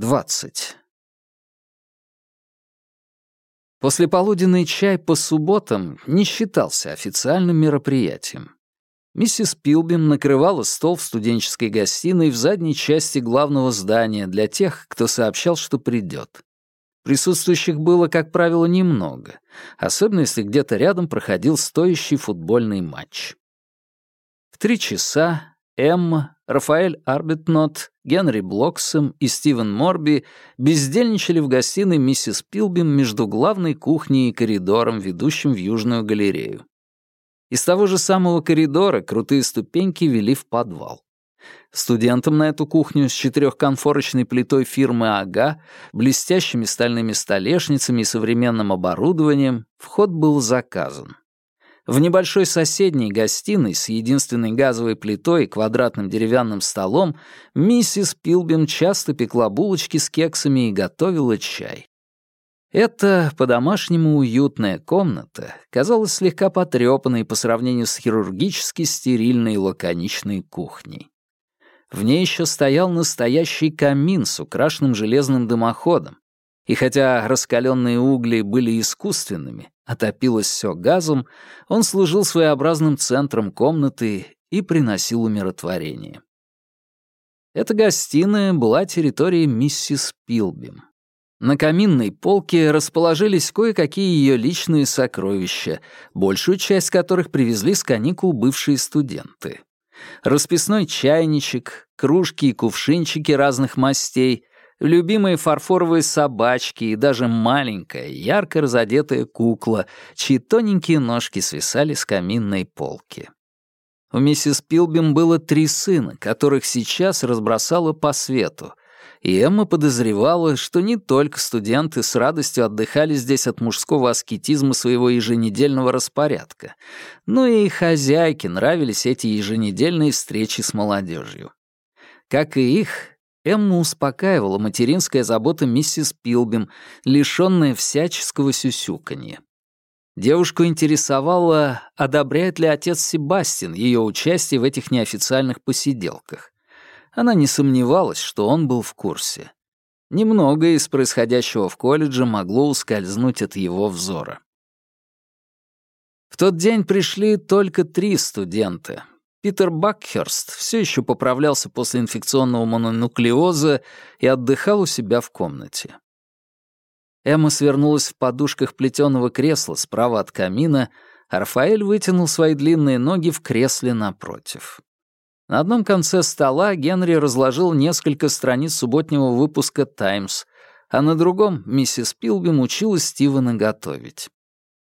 20. Послеполуденный чай по субботам не считался официальным мероприятием. Миссис Пилбин накрывала стол в студенческой гостиной в задней части главного здания для тех, кто сообщал, что придет. Присутствующих было, как правило, немного, особенно если где-то рядом проходил стоящий футбольный матч. В три часа Эмма, Рафаэль Арбитнот, Генри Блоксом и Стивен Морби бездельничали в гостиной миссис Пилбин между главной кухней и коридором, ведущим в Южную галерею. Из того же самого коридора крутые ступеньки вели в подвал. Студентам на эту кухню с четырехконфорочной плитой фирмы «Ага», блестящими стальными столешницами и современным оборудованием вход был заказан. В небольшой соседней гостиной с единственной газовой плитой и квадратным деревянным столом миссис Пилбим часто пекла булочки с кексами и готовила чай. Эта по-домашнему уютная комната казалась слегка потрепанной по сравнению с хирургически стерильной лаконичной кухней. В ней еще стоял настоящий камин с украшенным железным дымоходом, и хотя раскаленные угли были искусственными, а топилось все газом, он служил своеобразным центром комнаты и приносил умиротворение. Эта гостиная была территорией миссис Пилбим. На каминной полке расположились кое-какие ее личные сокровища, большую часть которых привезли с каникул бывшие студенты. Расписной чайничек, кружки и кувшинчики разных мастей, любимые фарфоровые собачки и даже маленькая, ярко разодетая кукла, чьи тоненькие ножки свисали с каминной полки. У миссис Пилбим было три сына, которых сейчас разбросала по свету, и Эмма подозревала, что не только студенты с радостью отдыхали здесь от мужского аскетизма своего еженедельного распорядка, но и хозяйке нравились эти еженедельные встречи с молодежью. Как и их, Эмма успокаивала материнская забота миссис Пилбим, лишённая всяческого сюсюканья. Девушку интересовало, одобряет ли отец Себастьян ее участие в этих неофициальных посиделках. Она не сомневалась, что он был в курсе. Немного из происходящего в колледже могло ускользнуть от его взора. В тот день пришли только три студента, Питер Бакхерст все еще поправлялся после инфекционного мононуклеоза и отдыхал у себя в комнате. Эмма свернулась в подушках плетеного кресла справа от камина, а Рафаэль вытянул свои длинные ноги в кресле напротив. На одном конце стола Генри разложил несколько страниц субботнего выпуска «Таймс», а на другом миссис Пилбим учила Стивена готовить.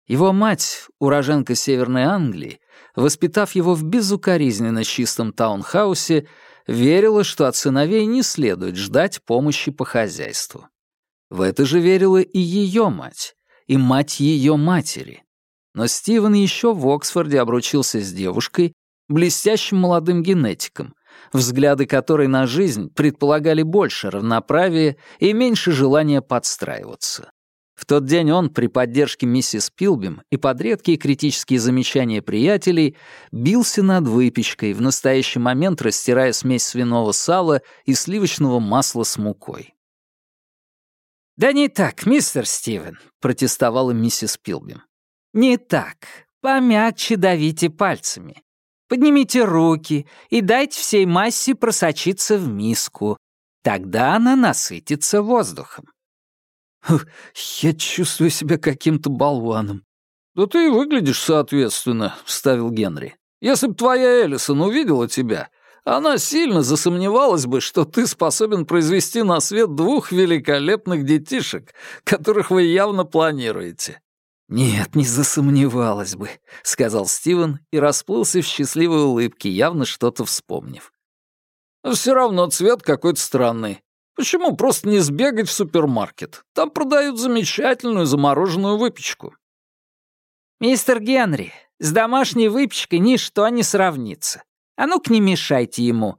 Его мать, уроженка Северной Англии, воспитав его в безукоризненно чистом таунхаусе, верила, что от сыновей не следует ждать помощи по хозяйству. В это же верила и ее мать, и мать ее матери. Но Стивен еще в Оксфорде обручился с девушкой, блестящим молодым генетиком, взгляды которой на жизнь предполагали больше равноправия и меньше желания подстраиваться. В тот день он, при поддержке миссис Пилбим и под редкие критические замечания приятелей, бился над выпечкой, в настоящий момент растирая смесь свиного сала и сливочного масла с мукой. «Да не так, мистер Стивен», — протестовала миссис Пилбим. «Не так. Помягче давите пальцами. Поднимите руки и дайте всей массе просочиться в миску. Тогда она насытится воздухом. «Я чувствую себя каким-то болваном». «Да ты и выглядишь соответственно», — вставил Генри. «Если б твоя Эллисон увидела тебя, она сильно засомневалась бы, что ты способен произвести на свет двух великолепных детишек, которых вы явно планируете». «Нет, не засомневалась бы», — сказал Стивен и расплылся в счастливой улыбке, явно что-то вспомнив. «Все равно цвет какой-то странный. Почему просто не сбегать в супермаркет? Там продают замечательную замороженную выпечку». «Мистер Генри, с домашней выпечкой ничто не сравнится. А ну-ка не мешайте ему.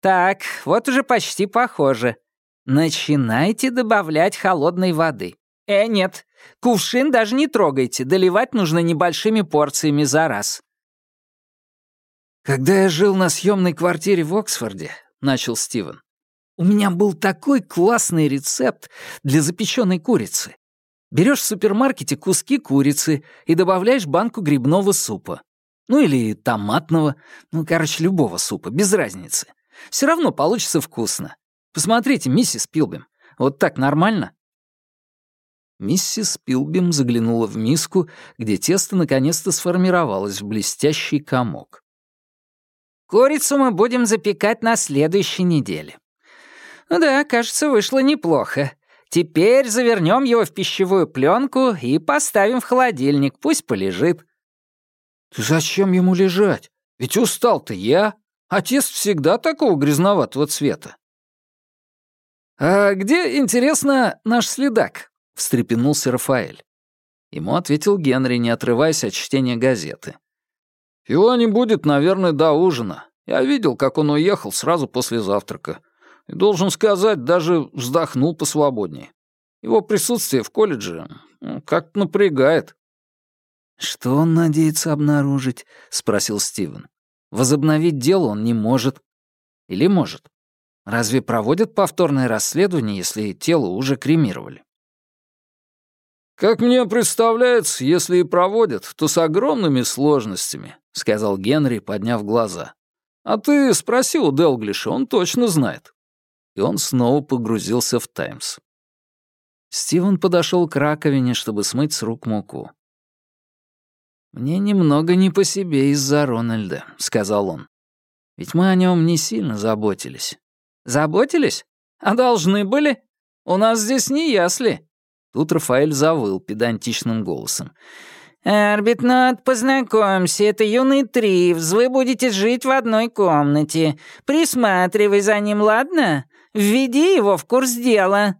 Так, вот уже почти похоже. Начинайте добавлять холодной воды. Э, нет, кувшин даже не трогайте, доливать нужно небольшими порциями за раз». «Когда я жил на съемной квартире в Оксфорде», — начал Стивен, У меня был такой классный рецепт для запеченной курицы. Берешь в супермаркете куски курицы и добавляешь банку грибного супа. Ну или томатного, ну, короче, любого супа, без разницы. Все равно получится вкусно. Посмотрите, миссис Пилбим, вот так нормально?» Миссис Пилбим заглянула в миску, где тесто наконец-то сформировалось в блестящий комок. «Курицу мы будем запекать на следующей неделе. Да, кажется, вышло неплохо. Теперь завернем его в пищевую пленку и поставим в холодильник, пусть полежит». «Ты зачем ему лежать? Ведь устал-то я. Отец всегда такого грязноватого цвета». «А где, интересно, наш следак?» — встрепенулся Рафаэль. Ему ответил Генри, не отрываясь от чтения газеты. «Его не будет, наверное, до ужина. Я видел, как он уехал сразу после завтрака. И, должен сказать, даже вздохнул посвободнее. Его присутствие в колледже ну, как-то напрягает». «Что он надеется обнаружить?» — спросил Стивен. «Возобновить дело он не может. Или может? Разве проводят повторное расследование, если тело уже кремировали?» «Как мне представляется, если и проводят, то с огромными сложностями», — сказал Генри, подняв глаза. «А ты спроси у Делглиша, он точно знает». И он снова погрузился в «Таймс». Стивен подошел к раковине, чтобы смыть с рук муку. «Мне немного не по себе из-за Рональда», — сказал он. «Ведь мы о нем не сильно заботились». «Заботились? А должны были? У нас здесь не ясли». Тут Рафаэль завыл педантичным голосом. «Арбитнат, познакомься, это юный Тривз, вы будете жить в одной комнате. Присматривай за ним, ладно? Введи его в курс дела».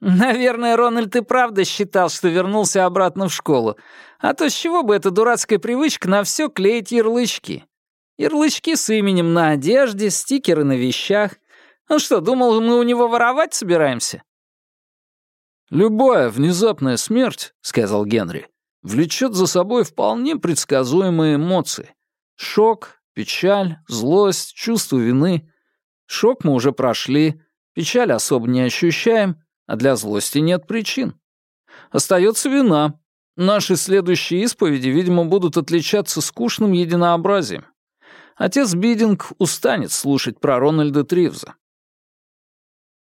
Наверное, Рональд и правда считал, что вернулся обратно в школу. А то с чего бы эта дурацкая привычка на все клеить ярлычки? Ярлычки с именем на одежде, стикеры на вещах. Он что, думал, мы у него воровать собираемся? «Любая внезапная смерть, — сказал Генри, — влечет за собой вполне предсказуемые эмоции. Шок, печаль, злость, чувство вины. Шок мы уже прошли, печаль особо не ощущаем, а для злости нет причин. Остается вина. Наши следующие исповеди, видимо, будут отличаться скучным единообразием. Отец Бидинг устанет слушать про Рональда Тривза.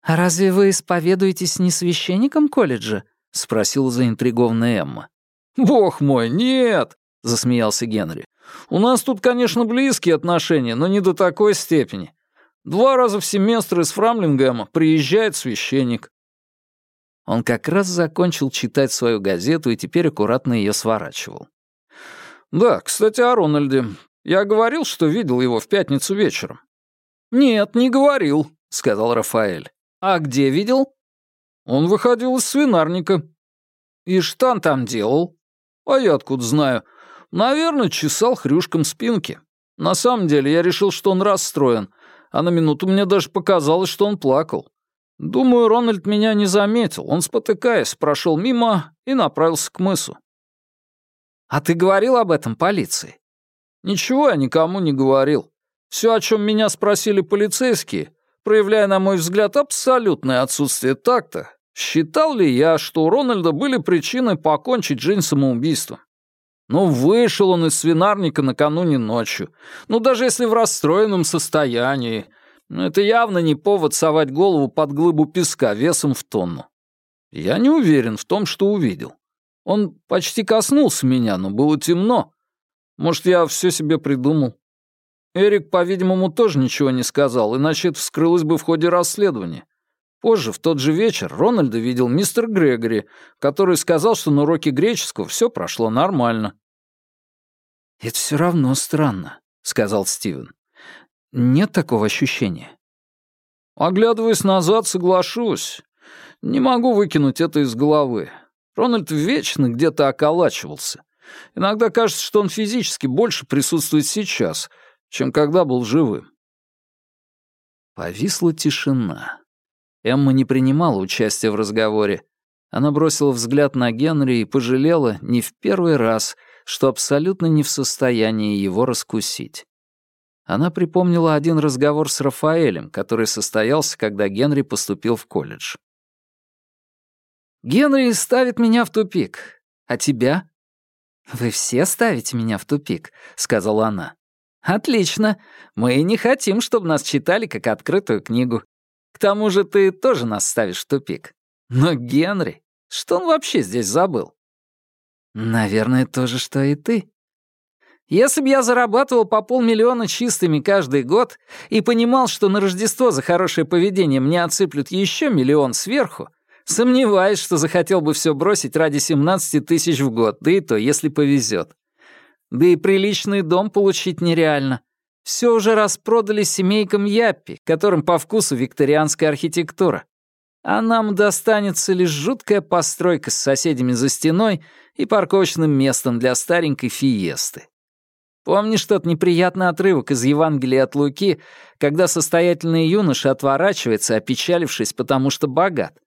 «А разве вы исповедуетесь не священником колледжа?» — спросила заинтригованная Эмма. «Бог мой, нет!» — засмеялся Генри. «У нас тут, конечно, близкие отношения, но не до такой степени. Два раза в семестр из Фрамлингема приезжает священник. Он как раз закончил читать свою газету и теперь аккуратно ее сворачивал. «Да, кстати, о Рональде. Я говорил, что видел его в пятницу вечером». «Нет, не говорил», — сказал Рафаэль. «А где видел?» «Он выходил из свинарника». «И он там делал?» «А я откуда знаю. Наверное, чесал хрюшком спинки. На самом деле я решил, что он расстроен, а на минуту мне даже показалось, что он плакал. Думаю, Рональд меня не заметил. Он, спотыкаясь, прошел мимо и направился к мысу. «А ты говорил об этом полиции?» «Ничего я никому не говорил. Все, о чем меня спросили полицейские, проявляя, на мой взгляд, абсолютное отсутствие такта, считал ли я, что у Рональда были причины покончить жизнь самоубийством. Ну, вышел он из свинарника накануне ночью. Ну, даже если в расстроенном состоянии. Но это явно не повод совать голову под глыбу песка весом в тонну. Я не уверен в том, что увидел. Он почти коснулся меня, но было темно. Может, я все себе придумал. Эрик, по-видимому, тоже ничего не сказал, иначе это вскрылось бы в ходе расследования. Позже, в тот же вечер, Рональда видел мистер Грегори, который сказал, что на уроке греческого все прошло нормально. «Это все равно странно», — сказал Стивен. Нет такого ощущения. Оглядываясь назад, соглашусь. Не могу выкинуть это из головы. Рональд вечно где-то околачивался. Иногда кажется, что он физически больше присутствует сейчас, чем когда был живым. Повисла тишина. Эмма не принимала участия в разговоре. Она бросила взгляд на Генри и пожалела не в первый раз, что абсолютно не в состоянии его раскусить. Она припомнила один разговор с Рафаэлем, который состоялся, когда Генри поступил в колледж. «Генри ставит меня в тупик. А тебя?» «Вы все ставите меня в тупик», — сказала она. «Отлично. Мы не хотим, чтобы нас читали как открытую книгу. К тому же ты тоже нас ставишь в тупик. Но Генри, что он вообще здесь забыл?» «Наверное, то же, что и ты», если бы я зарабатывал по полмиллиона чистыми каждый год и понимал, что на Рождество за хорошее поведение мне отсыплют еще миллион сверху, сомневаюсь, что захотел бы все бросить ради 17 тысяч в год, да и то, если повезет. Да и приличный дом получить нереально. Все уже распродали семейкам Яппи, которым по вкусу викторианская архитектура. А нам достанется лишь жуткая постройка с соседями за стеной и парковочным местом для старенькой фиесты. Помнишь тот неприятный отрывок из Евангелия от Луки, когда состоятельный юноша отворачивается, опечалившись, потому что богат?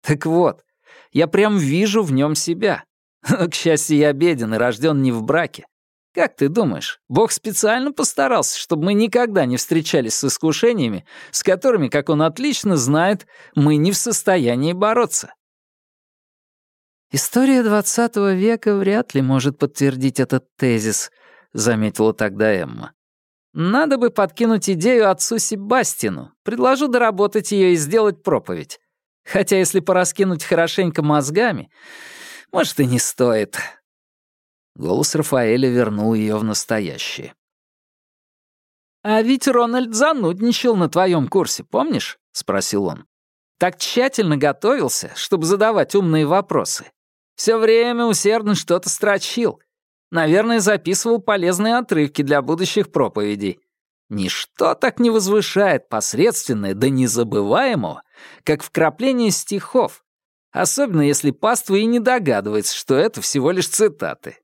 Так вот, я прям вижу в нем себя. Но, к счастью, я беден и рожден не в браке. Как ты думаешь, Бог специально постарался, чтобы мы никогда не встречались с искушениями, с которыми, как он отлично знает, мы не в состоянии бороться? История XX века вряд ли может подтвердить этот тезис, — заметила тогда Эмма. «Надо бы подкинуть идею отцу Себастину. Предложу доработать ее и сделать проповедь. Хотя если пораскинуть хорошенько мозгами, может, и не стоит». Голос Рафаэля вернул ее в настоящее. «А ведь Рональд занудничал на твоем курсе, помнишь?» — спросил он. «Так тщательно готовился, чтобы задавать умные вопросы. Все время усердно что-то строчил. Наверное, записывал полезные отрывки для будущих проповедей. Ничто так не возвышает посредственное до незабываемого, как вкрапление стихов, особенно если паства и не догадывается, что это всего лишь цитаты.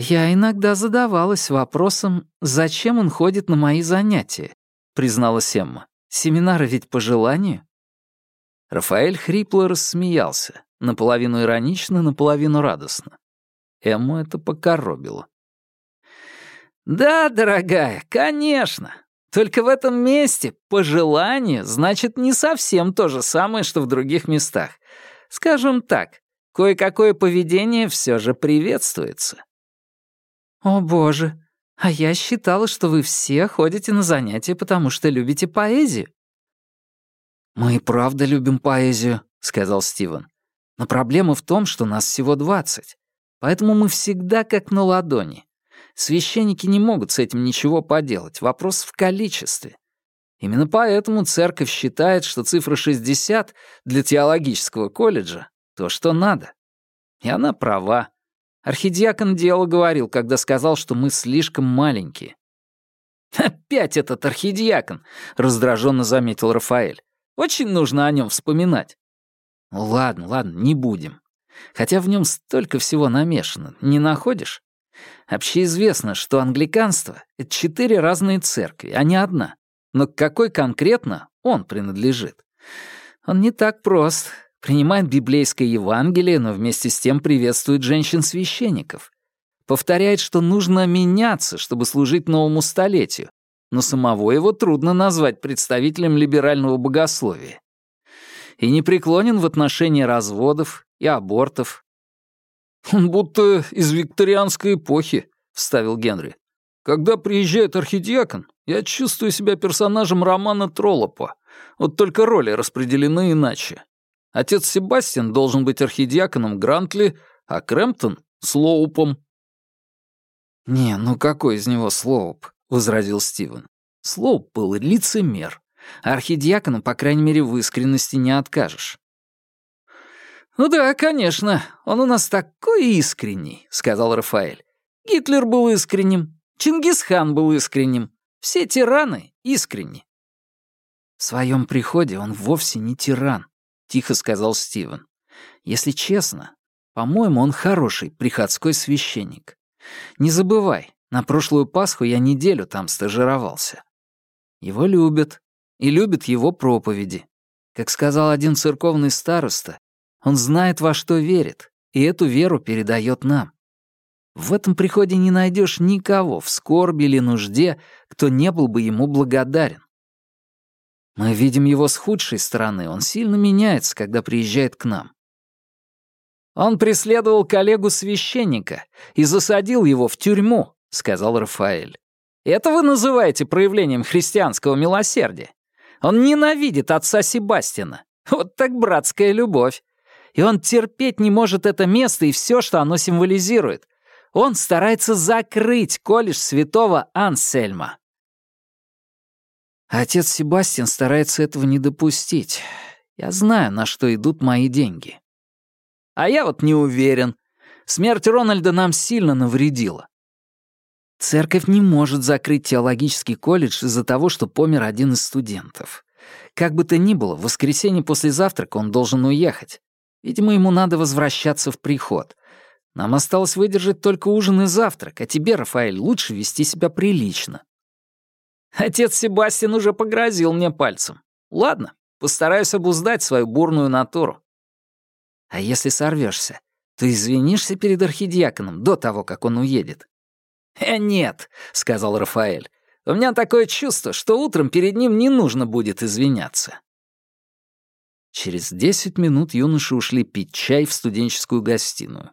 «Я иногда задавалась вопросом, зачем он ходит на мои занятия», — призналась Эмма. «Семинары ведь по желанию». Рафаэль хрипло рассмеялся, наполовину иронично, наполовину радостно. Эмму это покоробило. «Да, дорогая, конечно. Только в этом месте пожелание значит не совсем то же самое, что в других местах. Скажем так, кое-какое поведение все же приветствуется». «О, боже, а я считала, что вы все ходите на занятия, потому что любите поэзию». «Мы и правда любим поэзию», — сказал Стивен. «Но проблема в том, что нас всего двадцать. Поэтому мы всегда как на ладони. Священники не могут с этим ничего поделать. Вопрос в количестве. Именно поэтому церковь считает, что цифра 60 для теологического колледжа — то, что надо. И она права. Архидиакон дело говорил, когда сказал, что мы слишком маленькие. «Опять этот архидиакон!» — раздраженно заметил Рафаэль. «Очень нужно о нем вспоминать». «Ладно, ладно, не будем. Хотя в нем столько всего намешано, не находишь? Общеизвестно, что англиканство — это четыре разные церкви, а не одна. Но к какой конкретно он принадлежит? Он не так прост. Принимает библейское Евангелие, но вместе с тем приветствует женщин-священников. Повторяет, что нужно меняться, чтобы служить новому столетию, но самого его трудно назвать представителем либерального богословия. И не преклонен в отношении разводов и абортов. «Он будто из викторианской эпохи», — вставил Генри. «Когда приезжает архидиакон, я чувствую себя персонажем романа Троллопа. Вот только роли распределены иначе. Отец Себастьян должен быть архидиаконом Грантли, а Крэмптон — Слоупом». «Не, ну какой из него Слоуп?» — возразил Стивен. Слоуп был лицемер. А архидиакону, по крайней мере, в искренности не откажешь. «Ну да, конечно, он у нас такой искренний», — сказал Рафаэль. «Гитлер был искренним, Чингисхан был искренним, все тираны искренни». «В своем приходе он вовсе не тиран», — тихо сказал Стивен. «Если честно, по-моему, он хороший приходской священник. Не забывай, на прошлую Пасху я неделю там стажировался. Его любят, и любят его проповеди. Как сказал один церковный староста, он знает, во что верит, и эту веру передает нам. В этом приходе не найдешь никого в скорби или нужде, кто не был бы ему благодарен. Мы видим его с худшей стороны, он сильно меняется, когда приезжает к нам. Он преследовал коллегу-священника и засадил его в тюрьму, сказал Рафаэль. Это вы называете проявлением христианского милосердия? Он ненавидит отца Себастина. Вот так братская любовь. И он терпеть не может это место и все, что оно символизирует. Он старается закрыть колледж святого Ансельма. Отец Себастьян старается этого не допустить. Я знаю, на что идут мои деньги. А я вот не уверен. Смерть Рональда нам сильно навредила. Церковь не может закрыть теологический колледж из-за того, что помер один из студентов. Как бы то ни было, в воскресенье после завтрака он должен уехать. Видимо, ему надо возвращаться в приход. Нам осталось выдержать только ужин и завтрак, а тебе, Рафаэль, лучше вести себя прилично. Отец Себастьян уже погрозил мне пальцем. Ладно, постараюсь обуздать свою бурную натуру. А если сорвешься, то извинишься перед архидиаконом до того, как он уедет. «Э, нет», — сказал Рафаэль. «У меня такое чувство, что утром перед ним не нужно будет извиняться». Через десять минут юноши ушли пить чай в студенческую гостиную.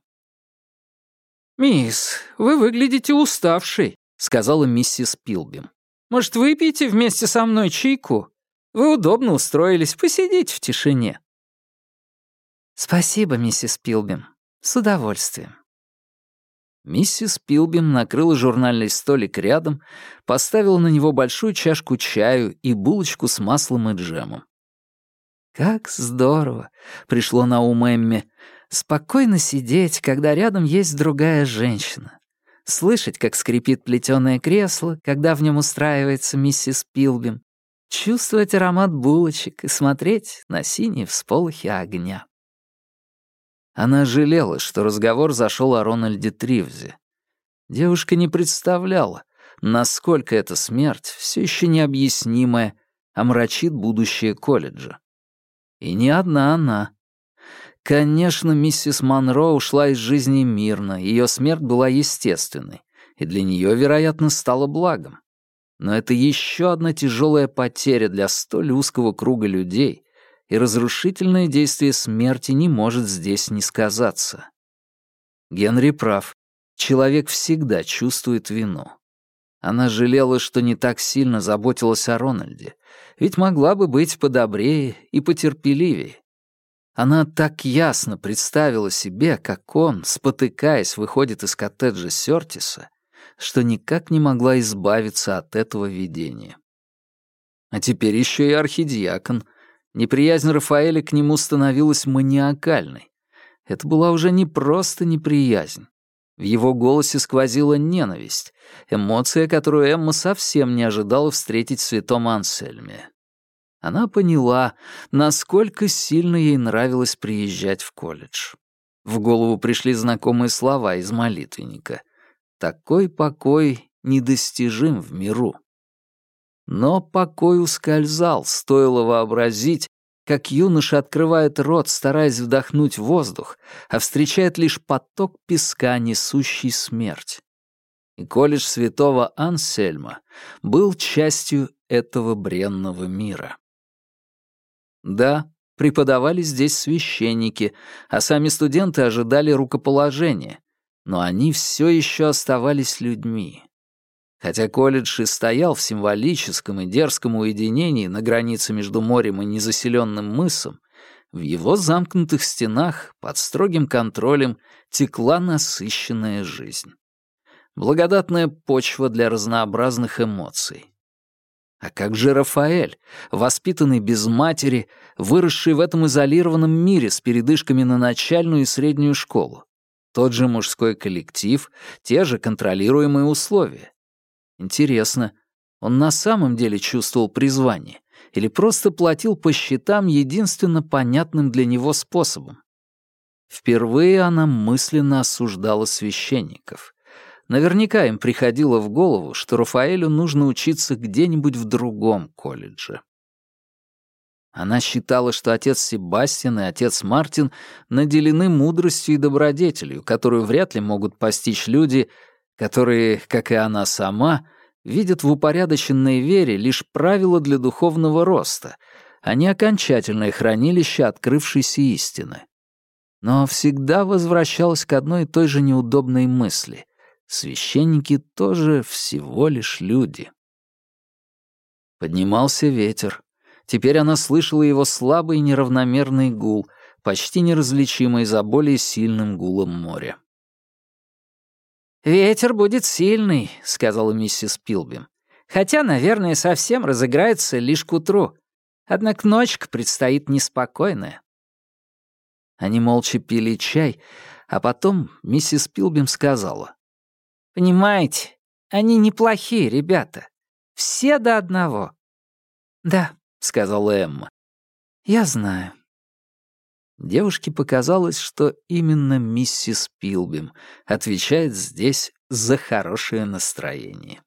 «Мисс, вы выглядите уставшей», — сказала миссис Пилбим. Может, выпьете вместе со мной чайку? Вы удобно устроились, посидите в тишине». «Спасибо, миссис Пилбим. С удовольствием». Миссис Пилбим накрыла журнальный столик рядом, поставила на него большую чашку чаю и булочку с маслом и джемом. «Как здорово!» — пришло на ум Эмми. «Спокойно сидеть, когда рядом есть другая женщина слышать, как скрипит плетёное кресло, когда в нем устраивается миссис Пилбим, чувствовать аромат булочек и смотреть на синие всполохи огня. Она жалела, что разговор зашел о Рональде Тривзе. Девушка не представляла, насколько эта смерть, все еще необъяснимая, омрачит будущее колледжа. И не одна она. Конечно, миссис Монро ушла из жизни мирно, ее смерть была естественной, и для нее, вероятно, стала благом. Но это еще одна тяжелая потеря для столь узкого круга людей, и разрушительное действие смерти не может здесь не сказаться. Генри прав. Человек всегда чувствует вину. Она жалела, что не так сильно заботилась о Рональде, ведь могла бы быть подобрее и потерпеливее. Она так ясно представила себе, как он, спотыкаясь, выходит из коттеджа Сёртиса, что никак не могла избавиться от этого видения. А теперь еще и архидиакон. Неприязнь Рафаэля к нему становилась маниакальной. Это была уже не просто неприязнь. В его голосе сквозила ненависть, эмоция, которую Эмма совсем не ожидала встретить в святом Ансельме она поняла, насколько сильно ей нравилось приезжать в колледж. В голову пришли знакомые слова из молитвенника. «Такой покой недостижим в миру». Но покой ускользал, стоило вообразить, как юноша открывает рот, стараясь вдохнуть воздух, а встречает лишь поток песка, несущий смерть. И колледж святого Ансельма был частью этого бренного мира. Да, преподавали здесь священники, а сами студенты ожидали рукоположения, но они все еще оставались людьми. Хотя колледж и стоял в символическом и дерзком уединении на границе между морем и незаселенным мысом, в его замкнутых стенах под строгим контролем текла насыщенная жизнь. Благодатная почва для разнообразных эмоций. А как же Рафаэль, воспитанный без матери, выросший в этом изолированном мире с передышками на начальную и среднюю школу? Тот же мужской коллектив, те же контролируемые условия. Интересно, он на самом деле чувствовал призвание или просто платил по счетам единственно понятным для него способом? Впервые она мысленно осуждала священников. Наверняка им приходило в голову, что Рафаэлю нужно учиться где-нибудь в другом колледже. Она считала, что отец Себастьян и отец Мартин наделены мудростью и добродетелью, которую вряд ли могут постичь люди, которые, как и она сама, видят в упорядоченной вере лишь правила для духовного роста, а не окончательное хранилище открывшейся истины. Но всегда возвращалась к одной и той же неудобной мысли. Священники тоже всего лишь люди. Поднимался ветер. Теперь она слышала его слабый неравномерный гул, почти неразличимый за более сильным гулом моря. «Ветер будет сильный», — сказала миссис Пилбим. «Хотя, наверное, совсем разыграется лишь к утру. Однако ночка предстоит неспокойная». Они молча пили чай, а потом миссис Пилбим сказала. «Понимаете, они неплохие ребята. Все до одного». «Да», — сказала Эмма. «Я знаю». Девушке показалось, что именно миссис Пилбим отвечает здесь за хорошее настроение.